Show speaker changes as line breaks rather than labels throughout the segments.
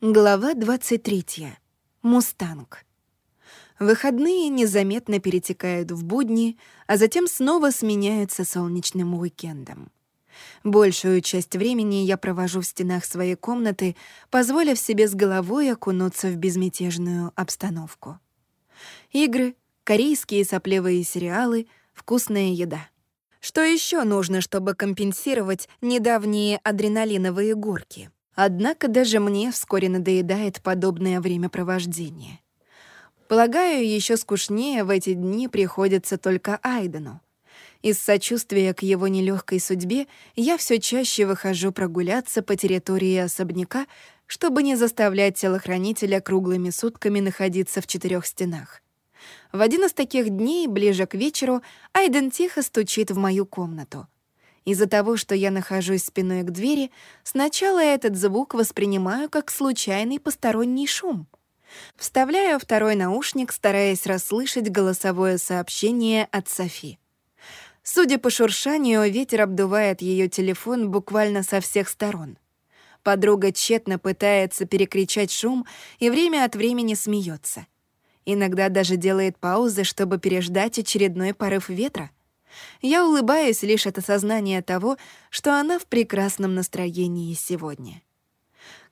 Глава 23. Мустанг. Выходные незаметно перетекают в будни, а затем снова сменяются солнечным уикендом. Большую часть времени я провожу в стенах своей комнаты, позволив себе с головой окунуться в безмятежную обстановку. Игры, корейские сопливые сериалы, вкусная еда. Что еще нужно, чтобы компенсировать недавние адреналиновые горки? Однако даже мне вскоре надоедает подобное времяпровождение. Полагаю, еще скучнее в эти дни приходится только Айдену. Из сочувствия к его нелегкой судьбе я все чаще выхожу прогуляться по территории особняка, чтобы не заставлять телохранителя круглыми сутками находиться в четырех стенах. В один из таких дней, ближе к вечеру, Айден тихо стучит в мою комнату — из-за того, что я нахожусь спиной к двери, сначала этот звук воспринимаю как случайный посторонний шум. Вставляю второй наушник, стараясь расслышать голосовое сообщение от Софи. Судя по шуршанию, ветер обдувает ее телефон буквально со всех сторон. Подруга тщетно пытается перекричать шум и время от времени смеется. Иногда даже делает паузы, чтобы переждать очередной порыв ветра — я улыбаюсь лишь от осознания того, что она в прекрасном настроении сегодня.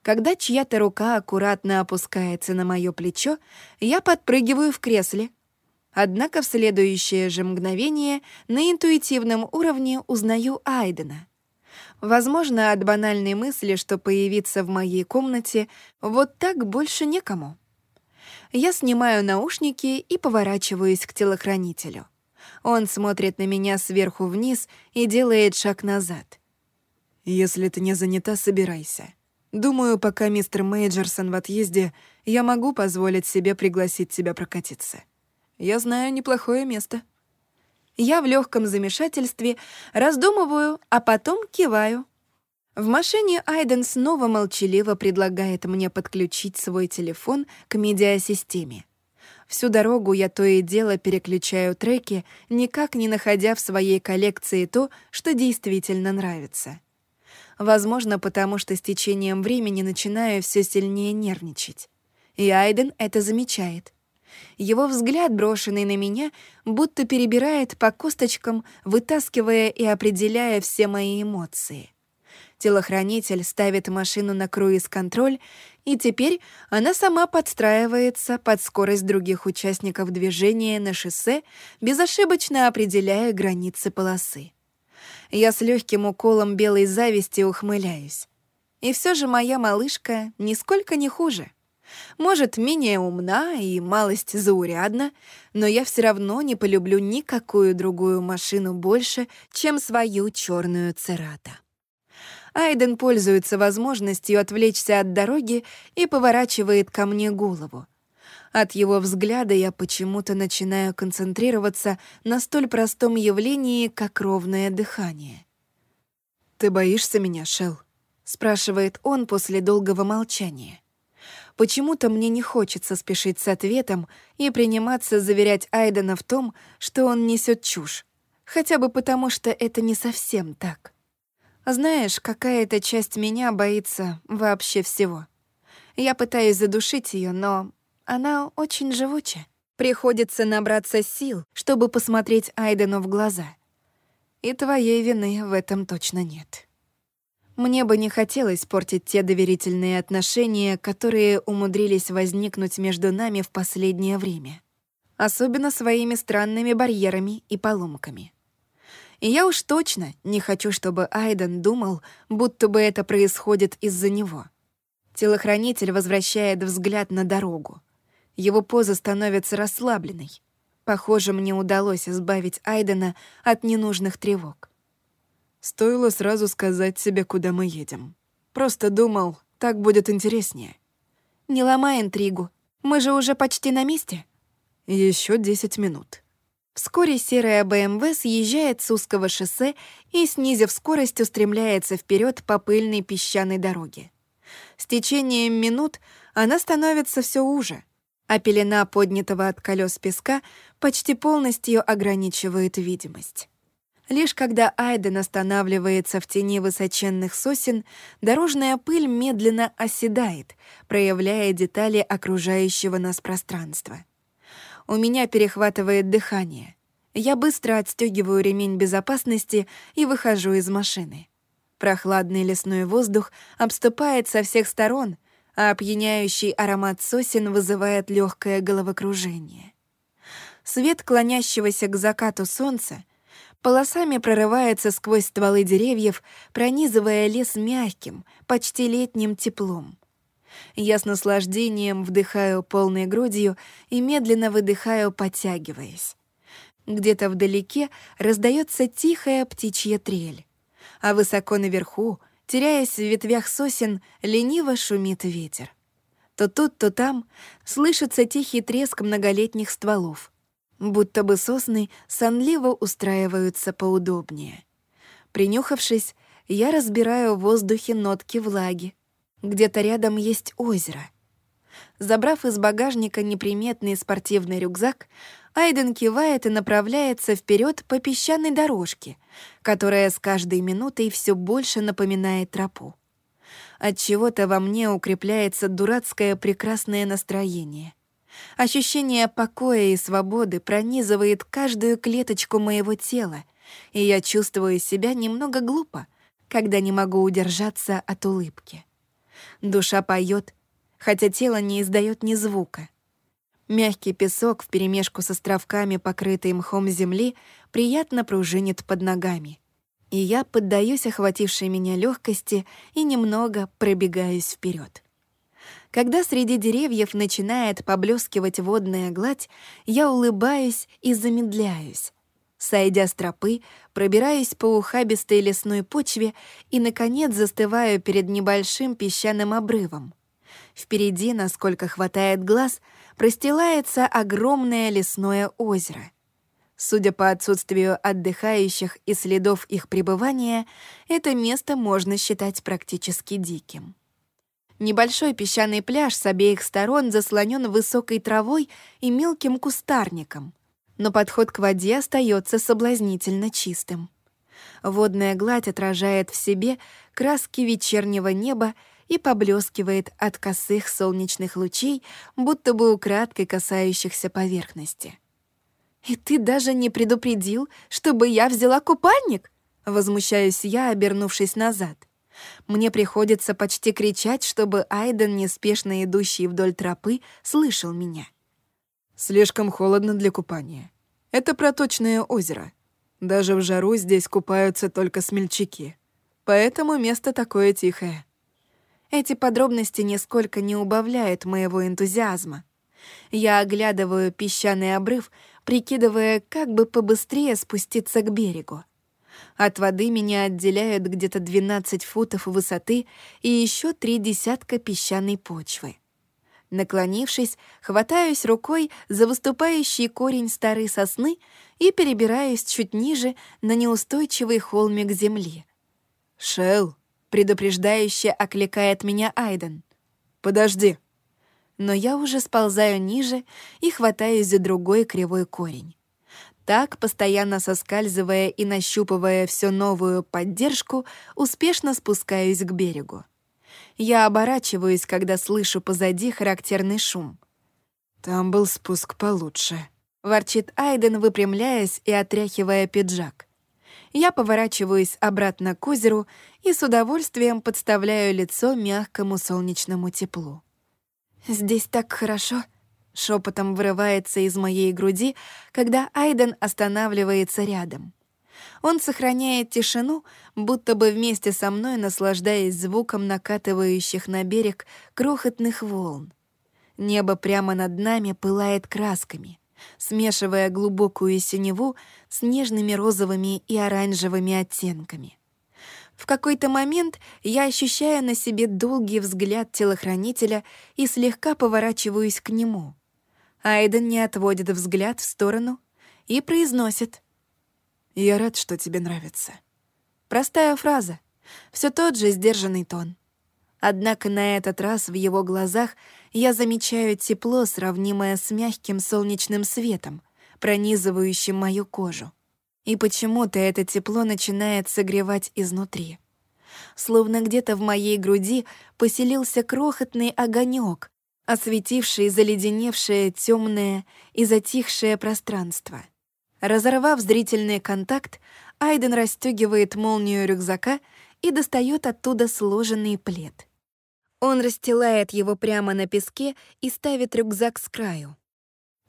Когда чья-то рука аккуратно опускается на мое плечо, я подпрыгиваю в кресле. Однако в следующее же мгновение на интуитивном уровне узнаю Айдена. Возможно, от банальной мысли, что появиться в моей комнате вот так больше некому. Я снимаю наушники и поворачиваюсь к телохранителю. Он смотрит на меня сверху вниз и делает шаг назад.
«Если ты не занята, собирайся. Думаю, пока мистер Мейджерсон в отъезде, я могу позволить себе пригласить тебя прокатиться. Я знаю неплохое место».
Я в легком замешательстве раздумываю, а потом киваю. В машине Айден снова молчаливо предлагает мне подключить свой телефон к медиасистеме. Всю дорогу я то и дело переключаю треки, никак не находя в своей коллекции то, что действительно нравится. Возможно, потому что с течением времени начинаю все сильнее нервничать. И Айден это замечает. Его взгляд, брошенный на меня, будто перебирает по косточкам, вытаскивая и определяя все мои эмоции. Телохранитель ставит машину на круиз-контроль, и теперь она сама подстраивается под скорость других участников движения на шоссе, безошибочно определяя границы полосы. Я с легким уколом белой зависти ухмыляюсь. И все же моя малышка нисколько не хуже. Может, менее умна и малость заурядна, но я все равно не полюблю никакую другую машину больше, чем свою черную церата. Айден пользуется возможностью отвлечься от дороги и поворачивает ко мне голову. От его взгляда я почему-то начинаю концентрироваться на столь простом явлении, как ровное дыхание.
«Ты боишься меня, Шел? спрашивает он после долгого молчания. Почему-то мне не хочется спешить с ответом и приниматься заверять Айдена в том, что он несет чушь, хотя бы потому, что это не совсем так. Знаешь, какая-то часть меня боится вообще всего. Я пытаюсь задушить ее, но она очень живучая. Приходится набраться сил, чтобы посмотреть Айдену в глаза. И твоей вины в этом точно нет. Мне бы не хотелось портить те доверительные отношения, которые умудрились возникнуть между нами в последнее время. Особенно своими странными барьерами и поломками. И я уж точно не хочу, чтобы Айден думал, будто бы это происходит из-за него. Телохранитель возвращает взгляд на дорогу. Его поза становится расслабленной. Похоже, мне удалось избавить Айдена от ненужных тревог. Стоило сразу сказать себе, куда мы едем. Просто думал, так будет интереснее. Не ломай интригу. Мы же уже почти на месте. Еще десять минут. Вскоре серая БМВ съезжает с узкого шоссе и, снизив скорость, устремляется вперед по пыльной песчаной дороге. С течением минут она становится все уже, а пелена поднятого от колес песка почти полностью ограничивает видимость.
Лишь когда Айден останавливается в тени высоченных сосен, дорожная пыль медленно оседает, проявляя детали окружающего нас пространства. У меня перехватывает дыхание. Я быстро отстегиваю ремень безопасности и выхожу из машины. Прохладный лесной воздух обступает со всех сторон, а опьяняющий аромат сосен вызывает легкое головокружение. Свет клонящегося к закату солнца полосами прорывается сквозь стволы деревьев, пронизывая лес мягким, почти летним теплом. Я с наслаждением вдыхаю полной грудью и медленно выдыхаю, подтягиваясь. Где-то вдалеке раздается тихая птичья трель, а высоко наверху, теряясь в ветвях сосен, лениво шумит ветер. То тут, то там слышится тихий треск многолетних стволов, будто бы сосны сонливо устраиваются поудобнее. Принюхавшись, я разбираю в воздухе нотки влаги, где-то рядом есть озеро. Забрав из багажника неприметный спортивный рюкзак, Айден кивает и направляется вперед по песчаной дорожке, которая с каждой минутой все больше напоминает тропу. От чего-то во мне укрепляется дурацкое прекрасное настроение. Ощущение покоя и свободы пронизывает каждую клеточку моего тела, и я чувствую себя немного глупо, когда не могу удержаться от улыбки. Душа поет, хотя тело не издает ни звука. Мягкий песок вперемешку с островками, покрытой мхом земли, приятно пружинит под ногами. И я поддаюсь охватившей меня легкости и немного пробегаюсь вперед. Когда среди деревьев начинает поблескивать водная гладь, я улыбаюсь и замедляюсь. Сойдя с тропы, пробираюсь по ухабистой лесной почве и, наконец, застываю перед небольшим песчаным обрывом. Впереди, насколько хватает глаз, простилается огромное лесное озеро. Судя по отсутствию отдыхающих и следов их пребывания, это место можно считать практически диким. Небольшой песчаный пляж с обеих сторон заслонен высокой травой и мелким кустарником но подход к воде остается соблазнительно чистым. Водная гладь отражает в себе краски вечернего неба и поблескивает от косых солнечных лучей, будто бы украдкой касающихся поверхности. «И ты даже не предупредил, чтобы я взяла купальник?» Возмущаюсь я, обернувшись назад. Мне приходится почти кричать, чтобы Айден, неспешно идущий вдоль тропы, слышал меня.
Слишком холодно для купания. Это проточное озеро. Даже в жару здесь купаются только смельчаки. Поэтому место такое тихое.
Эти подробности нисколько не убавляют моего энтузиазма. Я оглядываю песчаный обрыв, прикидывая, как бы побыстрее спуститься к берегу. От воды меня отделяют где-то 12 футов высоты и еще три десятка песчаной почвы. Наклонившись, хватаюсь рукой за выступающий корень старой сосны и перебираюсь чуть ниже на неустойчивый холмик земли.
«Шелл!»
— предупреждающе окликает меня Айден.
«Подожди!»
Но я уже сползаю ниже и хватаюсь за другой кривой корень. Так, постоянно соскальзывая и нащупывая все новую поддержку, успешно спускаюсь к берегу. Я оборачиваюсь, когда слышу позади характерный шум.
«Там был спуск получше», —
ворчит Айден, выпрямляясь и отряхивая пиджак. Я поворачиваюсь обратно к озеру и с удовольствием подставляю лицо мягкому солнечному теплу. «Здесь так хорошо», — шепотом вырывается из моей груди, когда Айден останавливается рядом. Он сохраняет тишину, будто бы вместе со мной наслаждаясь звуком накатывающих на берег крохотных волн. Небо прямо над нами пылает красками, смешивая глубокую синеву с нежными розовыми и оранжевыми оттенками. В какой-то момент я ощущаю на себе долгий взгляд телохранителя и слегка поворачиваюсь к нему. Айден не отводит взгляд в сторону и произносит —
я рад, что тебе нравится».
Простая фраза. Все тот же сдержанный тон. Однако на этот раз в его глазах я замечаю тепло, сравнимое с мягким солнечным светом, пронизывающим мою кожу. И почему-то это тепло начинает согревать изнутри. Словно где-то в моей груди поселился крохотный огонек, осветивший заледеневшее темное и затихшее пространство. Разорвав зрительный контакт, Айден расстегивает молнию рюкзака и достает оттуда сложенный плед. Он расстилает его прямо на песке и ставит рюкзак с краю.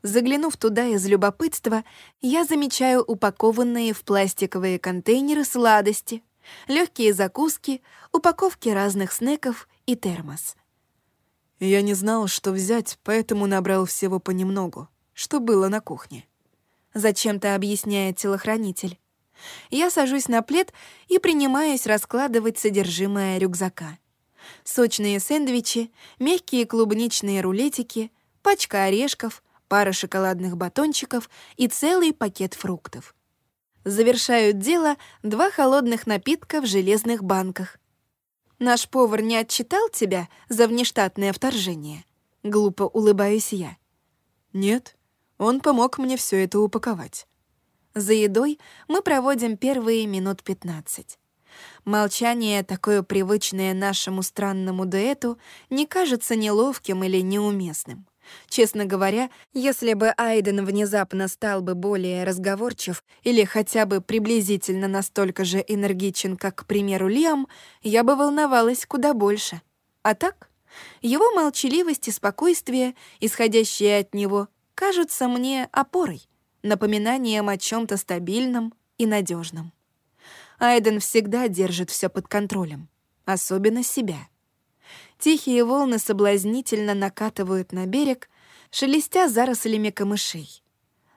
Заглянув туда из любопытства, я замечаю упакованные в пластиковые контейнеры сладости, легкие закуски, упаковки разных снеков и термос.
Я не знал, что взять, поэтому набрал всего понемногу, что было на кухне.
Зачем-то объясняет телохранитель. Я сажусь на плед и принимаюсь раскладывать содержимое рюкзака. Сочные сэндвичи, мягкие клубничные рулетики, пачка орешков, пара шоколадных батончиков и целый пакет фруктов. Завершают дело два холодных напитка в железных банках. «Наш повар не отчитал тебя за внештатное вторжение?» Глупо улыбаюсь я.
«Нет, он помог мне все это упаковать».
За едой мы проводим первые минут пятнадцать. Молчание, такое привычное нашему странному дуэту, не кажется неловким или неуместным. Честно говоря, если бы Айден внезапно стал бы более разговорчив или хотя бы приблизительно настолько же энергичен, как, к примеру, Лиам, я бы волновалась куда больше. А так, его молчаливость и спокойствие, исходящие от него, кажутся мне опорой, напоминанием о чем то стабильном и надежном. Айден всегда держит все под контролем, особенно себя. Тихие волны соблазнительно накатывают на берег, шелестя зарослями камышей.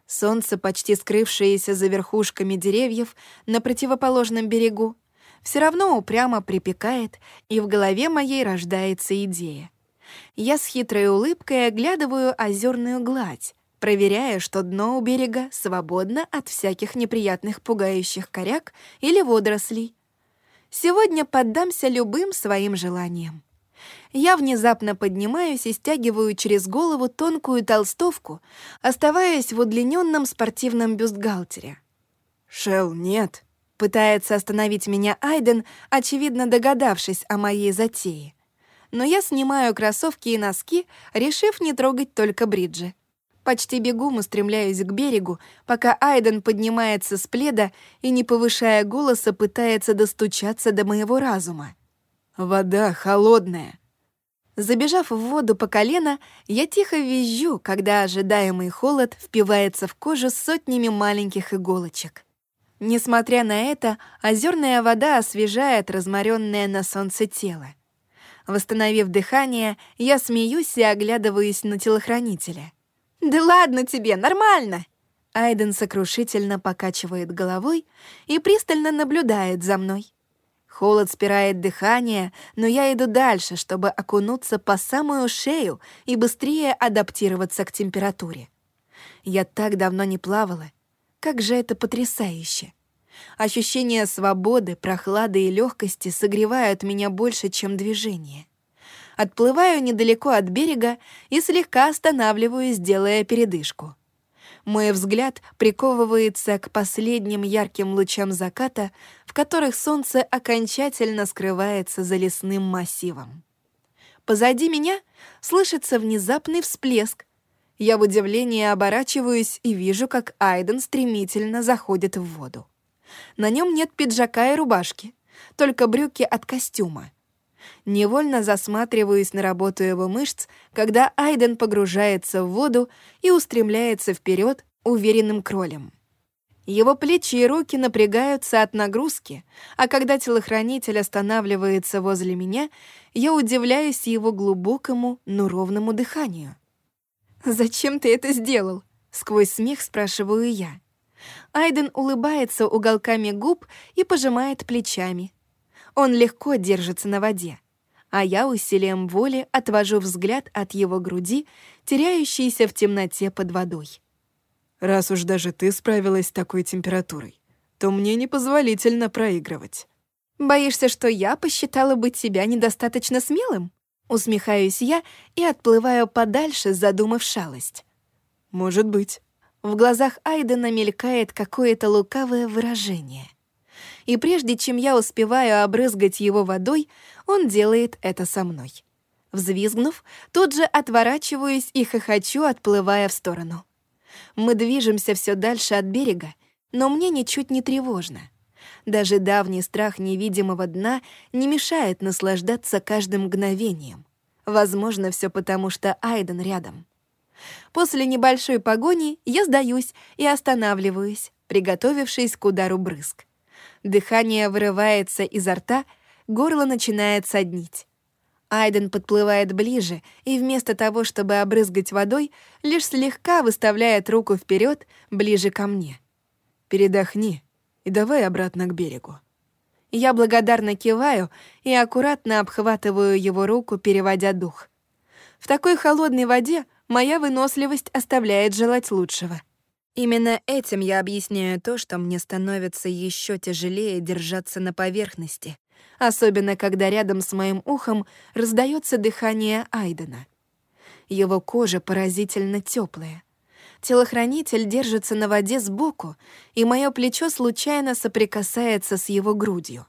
Солнце, почти скрывшееся за верхушками деревьев на противоположном берегу, все равно упрямо припекает, и в голове моей рождается идея. Я с хитрой улыбкой оглядываю озерную гладь, проверяя, что дно у берега свободно от всяких неприятных пугающих коряк или водорослей. Сегодня поддамся любым своим желаниям. Я внезапно поднимаюсь и стягиваю через голову тонкую толстовку, оставаясь в удлиненном спортивном бюстгальтере.
«Шелл, нет!»
— пытается остановить меня Айден, очевидно догадавшись о моей затее. Но я снимаю кроссовки и носки, решив не трогать только бриджи. Почти бегом устремляюсь к берегу, пока Айден поднимается с пледа и, не повышая голоса, пытается достучаться до моего разума.
«Вода холодная».
Забежав в воду по колено, я тихо визжу, когда ожидаемый холод впивается в кожу сотнями маленьких иголочек. Несмотря на это, озерная вода освежает разморенное на солнце тело. Восстановив дыхание, я смеюсь и оглядываюсь на телохранителя — «Да ладно тебе, нормально!» Айден сокрушительно покачивает головой и пристально наблюдает за мной. Холод спирает дыхание, но я иду дальше, чтобы окунуться по самую шею и быстрее адаптироваться к температуре. Я так давно не плавала. Как же это потрясающе! Ощущение свободы, прохлады и легкости согревают меня больше, чем движение. Отплываю недалеко от берега и слегка останавливаюсь, делая передышку. Мой взгляд приковывается к последним ярким лучам заката, в которых солнце окончательно скрывается за лесным массивом. Позади меня слышится внезапный всплеск. Я в удивлении оборачиваюсь и вижу, как Айден стремительно заходит в воду. На нем нет пиджака и рубашки, только брюки от костюма — Невольно засматриваюсь на работу его мышц, когда Айден погружается в воду и устремляется вперед уверенным кролем. Его плечи и руки напрягаются от нагрузки, а когда телохранитель останавливается возле меня, я удивляюсь его глубокому, но ровному дыханию. «Зачем ты это сделал?» — сквозь смех спрашиваю я. Айден улыбается уголками губ и пожимает плечами. Он легко держится на воде а я усилием воли отвожу взгляд от его груди, теряющейся в темноте под водой.
«Раз уж даже ты справилась с такой температурой, то мне непозволительно проигрывать».
«Боишься, что я посчитала быть себя недостаточно смелым?» Усмехаюсь я и отплываю подальше, задумав шалость.
«Может быть».
В глазах Айдена мелькает какое-то лукавое выражение. И прежде чем я успеваю обрызгать его водой, он делает это со мной. Взвизгнув, тут же отворачиваюсь и хохочу, отплывая в сторону. Мы движемся все дальше от берега, но мне ничуть не тревожно. Даже давний страх невидимого дна не мешает наслаждаться каждым мгновением. Возможно, все потому, что Айден рядом. После небольшой погони я сдаюсь и останавливаюсь, приготовившись к удару брызг. Дыхание вырывается изо рта, горло начинает соднить. Айден подплывает ближе и вместо того, чтобы обрызгать водой, лишь слегка выставляет руку вперед, ближе ко мне.
«Передохни и давай обратно к берегу».
Я благодарно киваю и аккуратно обхватываю его руку, переводя дух. В такой холодной воде моя выносливость оставляет желать лучшего. Именно этим я объясняю то, что мне становится еще тяжелее держаться на поверхности, особенно когда рядом с моим ухом раздается дыхание Айдена. Его кожа поразительно теплая. Телохранитель держится на воде сбоку, и мое плечо случайно соприкасается с его грудью.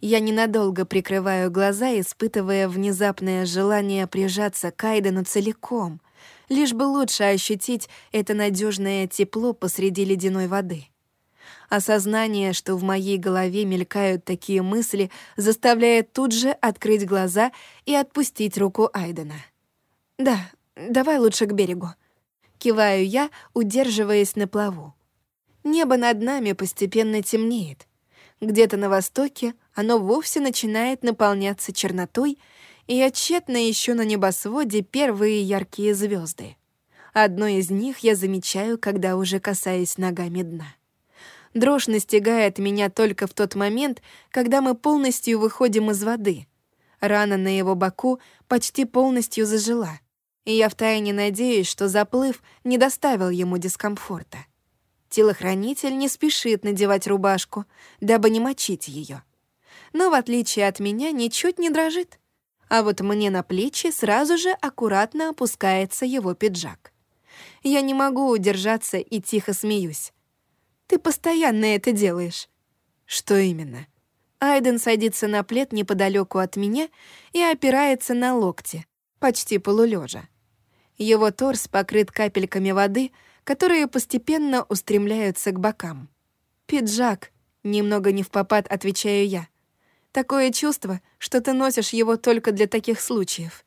Я ненадолго прикрываю глаза, испытывая внезапное желание прижаться к Айдену целиком, лишь бы лучше ощутить это надежное тепло посреди ледяной воды. Осознание, что в моей голове мелькают такие мысли, заставляет тут же открыть глаза и отпустить руку Айдена. «Да, давай лучше к берегу», Киваю я, удерживаясь на плаву. Небо над нами постепенно темнеет. Где-то на востоке оно вовсе начинает наполняться чернотой, и я тщетно ищу на небосводе первые яркие звезды. Одной из них я замечаю, когда уже касаюсь ногами дна. Дрожь настигает меня только в тот момент, когда мы полностью выходим из воды. Рана на его боку почти полностью зажила и я втайне надеюсь, что заплыв не доставил ему дискомфорта. Телохранитель не спешит надевать рубашку, дабы не мочить ее. Но, в отличие от меня, ничуть не дрожит. А вот мне на плечи сразу же аккуратно опускается его пиджак. Я не могу удержаться и тихо смеюсь. «Ты постоянно это делаешь».
«Что именно?»
Айден садится на плед неподалеку от меня и опирается на локти, почти полулежа. Его торс покрыт капельками воды, которые постепенно устремляются к бокам. «Пиджак», — немного не в попад отвечаю я. «Такое чувство, что ты носишь его только для таких случаев».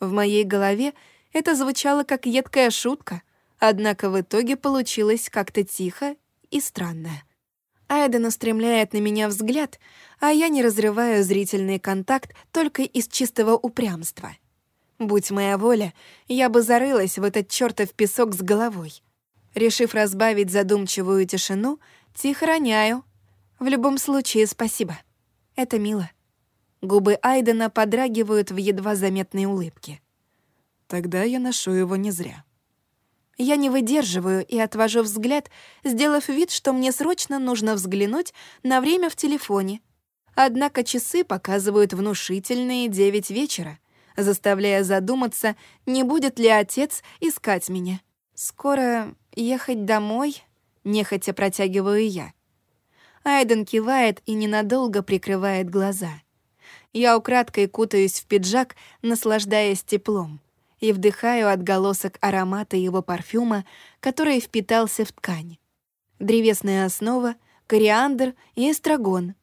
В моей голове это звучало как едкая шутка, однако в итоге получилось как-то тихо и странно. Айден устремляет на меня взгляд, а я не разрываю зрительный контакт только из чистого упрямства — Будь моя воля, я бы зарылась в этот чертов песок с головой. Решив разбавить задумчивую тишину, тихо роняю. В любом случае, спасибо. Это мило. Губы Айдена подрагивают в едва заметной улыбке.
Тогда я ношу его не зря.
Я не выдерживаю и отвожу взгляд, сделав вид, что мне срочно нужно взглянуть на время в телефоне. Однако часы показывают внушительные девять вечера заставляя задуматься, не будет ли отец искать меня. «Скоро ехать домой?» — нехотя протягиваю я. Айден кивает и ненадолго прикрывает глаза. Я украдкой кутаюсь в пиджак, наслаждаясь теплом, и вдыхаю отголосок аромата его парфюма, который впитался в ткань. Древесная основа, кориандр и эстрагон.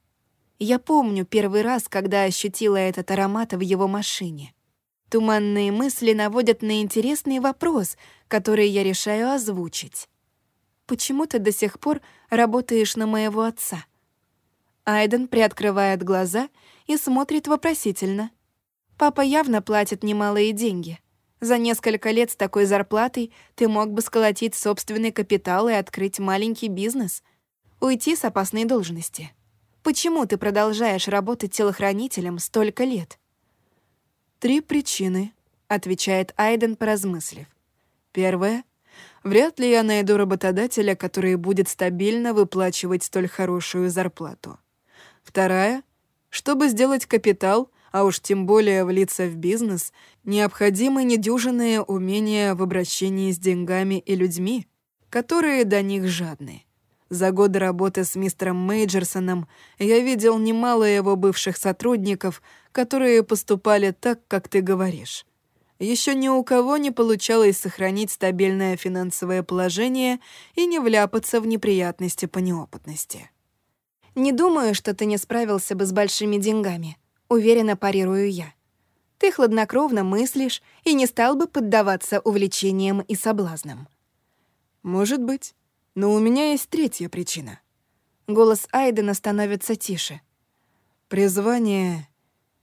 Я помню первый раз, когда ощутила этот аромат в его машине. Туманные мысли наводят на интересный вопрос, который я решаю озвучить. «Почему ты до сих пор работаешь на моего отца?» Айден приоткрывает глаза и смотрит вопросительно. «Папа явно платит немалые деньги. За несколько лет с такой зарплатой ты мог бы сколотить собственный капитал и открыть маленький бизнес, уйти с опасной должности. Почему ты продолжаешь работать телохранителем столько лет?»
«Три причины», — отвечает Айден, поразмыслив. «Первое. Вряд ли я найду работодателя, который будет стабильно выплачивать столь хорошую зарплату. Вторая. Чтобы сделать капитал, а уж тем более влиться в бизнес, необходимы недюжинные умения в обращении с деньгами и людьми. которые до них жадны. За годы работы с мистером Мейджерсоном я видел немало его бывших сотрудников, которые поступали так, как ты говоришь. Еще ни у кого не получалось сохранить стабильное финансовое положение и не вляпаться в неприятности по неопытности.
«Не думаю, что ты не справился бы с большими деньгами», — уверенно парирую я. «Ты хладнокровно мыслишь и не стал бы поддаваться увлечениям и соблазнам».
«Может быть. Но у меня есть третья причина.
Голос Айдена становится тише.
Призвание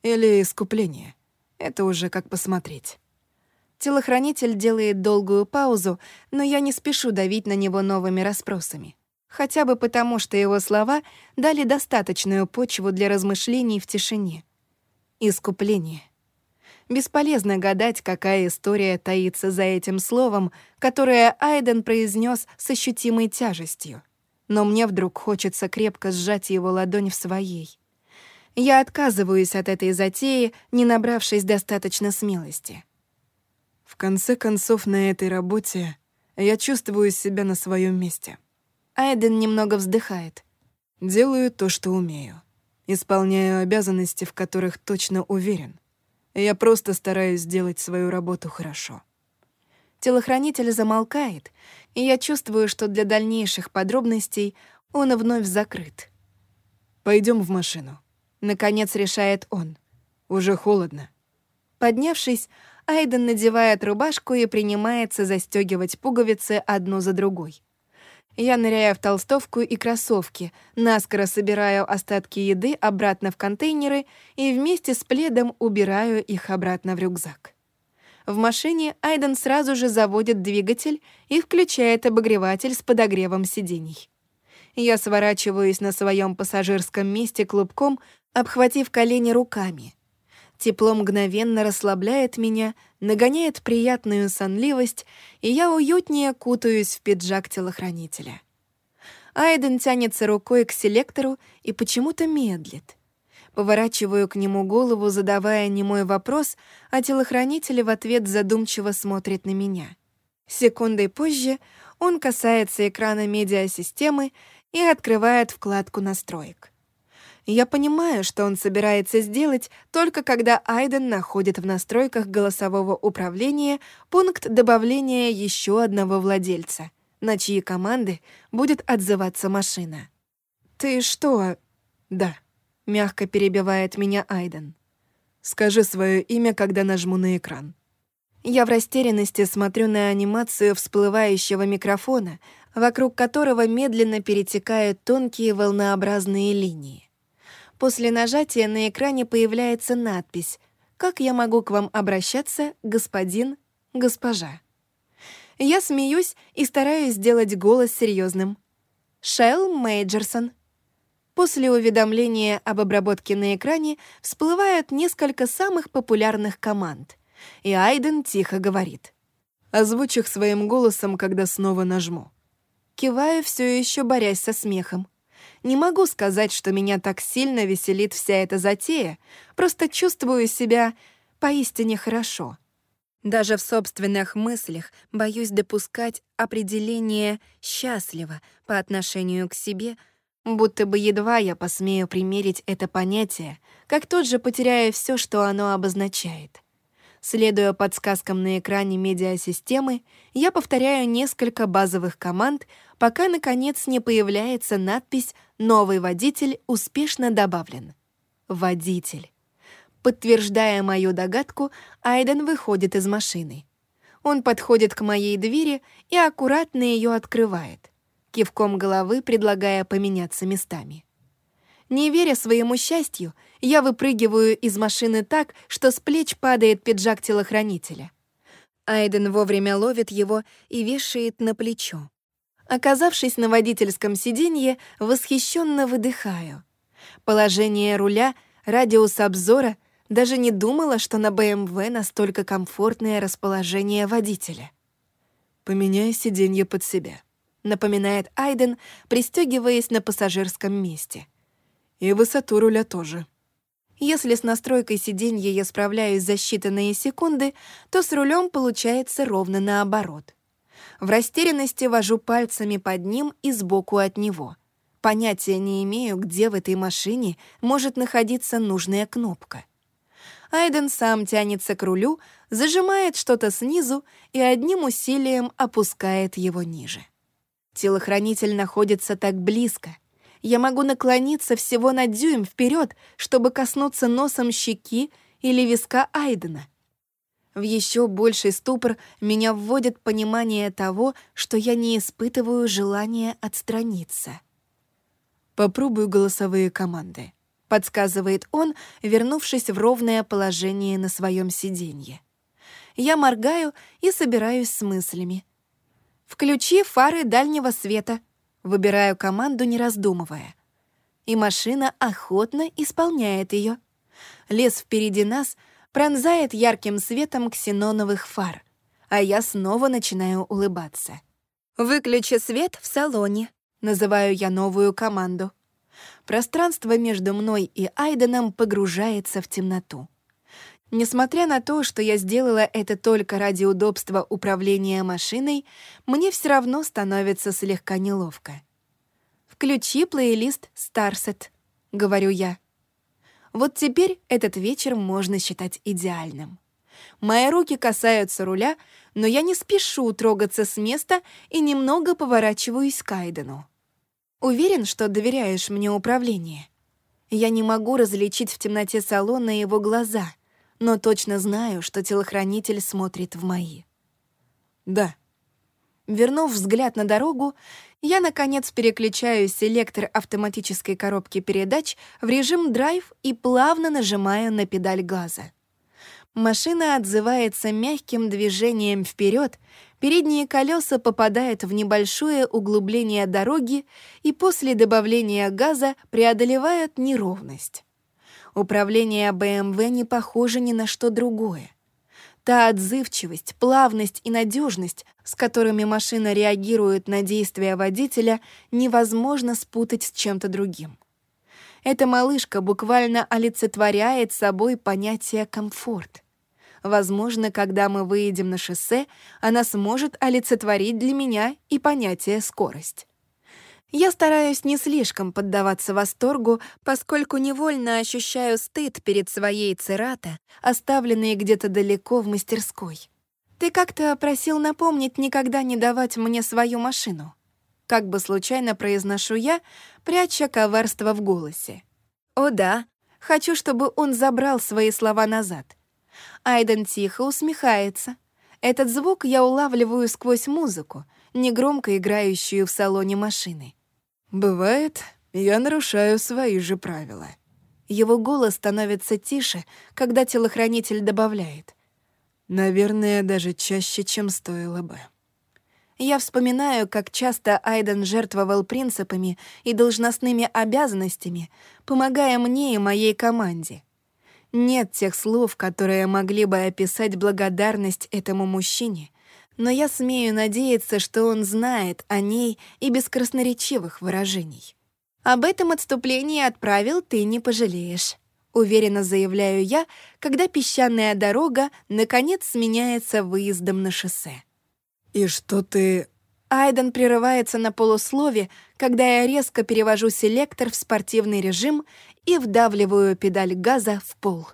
или искупление. Это уже как посмотреть.
Телохранитель делает долгую паузу, но я не спешу давить на него новыми расспросами. Хотя бы потому, что его слова дали достаточную почву для размышлений в тишине. Искупление. Бесполезно гадать, какая история таится за этим словом, которое Айден произнес с ощутимой тяжестью. Но мне вдруг хочется крепко сжать его ладонь в своей. Я отказываюсь от этой затеи, не набравшись достаточно смелости.
В конце концов, на этой работе я чувствую себя на своем месте.
Айден немного вздыхает.
Делаю то, что умею. Исполняю обязанности, в которых точно уверен — я просто стараюсь сделать свою работу хорошо.
Телохранитель замолкает, и я чувствую, что для дальнейших подробностей он вновь закрыт.
Пойдем в машину.
Наконец решает он.
Уже холодно.
Поднявшись, Айден надевает рубашку и принимается застегивать пуговицы одну за другой. Я ныряю в толстовку и кроссовки, наскоро собираю остатки еды обратно в контейнеры и вместе с пледом убираю их обратно в рюкзак. В машине Айден сразу же заводит двигатель и включает обогреватель с подогревом сидений. Я сворачиваюсь на своем пассажирском месте клубком, обхватив колени руками. Тепло мгновенно расслабляет меня, нагоняет приятную сонливость, и я уютнее кутаюсь в пиджак телохранителя. Айден тянется рукой к селектору и почему-то медлит. Поворачиваю к нему голову, задавая немой вопрос, а телохранитель в ответ задумчиво смотрит на меня. Секундой позже он касается экрана медиасистемы и открывает вкладку настроек. Я понимаю, что он собирается сделать только когда Айден находит в настройках голосового управления пункт добавления еще одного владельца, на чьи команды будет отзываться машина. «Ты что?» «Да», — мягко перебивает меня Айден.
«Скажи свое имя, когда нажму на экран».
Я в растерянности смотрю на анимацию всплывающего микрофона, вокруг которого медленно перетекают тонкие волнообразные линии. После нажатия на экране появляется надпись «Как я могу к вам обращаться, господин, госпожа?» Я смеюсь и стараюсь сделать голос серьезным. Шелл Мейджерсон. После уведомления об обработке на экране всплывают несколько самых популярных команд. И Айден тихо говорит.
«Озвучь их своим голосом, когда снова нажму».
Киваю, все еще борясь со смехом. Не могу сказать, что меня так сильно веселит вся эта затея, просто чувствую себя поистине хорошо. Даже в собственных мыслях боюсь допускать определение «счастливо» по отношению к себе, будто бы едва я посмею примерить это понятие, как тут же потеряю все, что оно обозначает. Следуя подсказкам на экране медиасистемы, я повторяю несколько базовых команд, пока, наконец, не появляется надпись «Новый водитель успешно добавлен». Водитель. Подтверждая мою догадку, Айден выходит из машины. Он подходит к моей двери и аккуратно ее открывает, кивком головы предлагая поменяться местами. Не веря своему счастью, я выпрыгиваю из машины так, что с плеч падает пиджак телохранителя. Айден вовремя ловит его и вешает на плечо. Оказавшись на водительском сиденье, восхищенно выдыхаю. Положение руля, радиус обзора, даже не думала, что на БМВ настолько комфортное расположение водителя.
«Поменяй сиденье под себя», —
напоминает Айден, пристегиваясь на пассажирском месте —
и высоту руля тоже.
Если с настройкой сиденья я справляюсь за считанные секунды, то с рулем получается ровно наоборот. В растерянности вожу пальцами под ним и сбоку от него. Понятия не имею, где в этой машине может находиться нужная кнопка. Айден сам тянется к рулю, зажимает что-то снизу и одним усилием опускает его ниже. Телохранитель находится так близко. Я могу наклониться всего на дюйм вперед, чтобы коснуться носом щеки или виска Айдена. В еще больший ступор меня вводит понимание того, что я не испытываю желания отстраниться.
Попробую голосовые команды
подсказывает он, вернувшись в ровное положение на своем сиденье. Я моргаю и собираюсь с мыслями. «Включи фары дальнего света», выбираю команду, не раздумывая. И машина охотно исполняет ее. Лес впереди нас пронзает ярким светом ксеноновых фар, а я снова начинаю улыбаться. «Выключи свет в салоне», — называю я новую команду. Пространство между мной и Айденом погружается в темноту. Несмотря на то, что я сделала это только ради удобства управления машиной, мне все равно становится слегка неловко. «Включи плейлист «Старсет», — говорю я. Вот теперь этот вечер можно считать идеальным. Мои руки касаются руля, но я не спешу трогаться с места и немного поворачиваюсь к Айдену. Уверен, что доверяешь мне управление? Я не могу различить в темноте салона его глаза, но точно знаю, что телохранитель смотрит в мои.
Да.
Вернув взгляд на дорогу, я, наконец, переключаю селектор автоматической коробки передач в режим драйв и плавно нажимаю на педаль газа. Машина отзывается мягким движением вперед, передние колеса попадают в небольшое углубление дороги и после добавления газа преодолевают неровность. Управление BMW не похоже ни на что другое. Та отзывчивость, плавность и надежность, с которыми машина реагирует на действия водителя, невозможно спутать с чем-то другим. Эта малышка буквально олицетворяет собой понятие «комфорт». Возможно, когда мы выедем на шоссе, она сможет олицетворить для меня и понятие «скорость». Я стараюсь не слишком поддаваться восторгу, поскольку невольно ощущаю стыд перед своей церата, оставленной где-то далеко в мастерской. Ты как-то просил напомнить никогда не давать мне свою машину. Как бы случайно произношу я, пряча коварство в голосе. О да, хочу, чтобы он забрал свои слова назад. Айден тихо усмехается. Этот звук я улавливаю сквозь музыку, негромко играющую в салоне машины.
«Бывает, я нарушаю свои же правила».
Его голос становится тише, когда телохранитель добавляет.
«Наверное, даже чаще, чем стоило бы».
Я вспоминаю, как часто Айден жертвовал принципами и должностными обязанностями, помогая мне и моей команде. Нет тех слов, которые могли бы описать благодарность этому мужчине, но я смею надеяться, что он знает о ней и без красноречивых выражений. «Об этом отступлении отправил ты не пожалеешь», — уверенно заявляю я, когда песчаная дорога наконец сменяется выездом на шоссе.
«И что ты...»
Айден прерывается на полуслове, когда я резко перевожу селектор в спортивный режим и вдавливаю педаль газа в пол.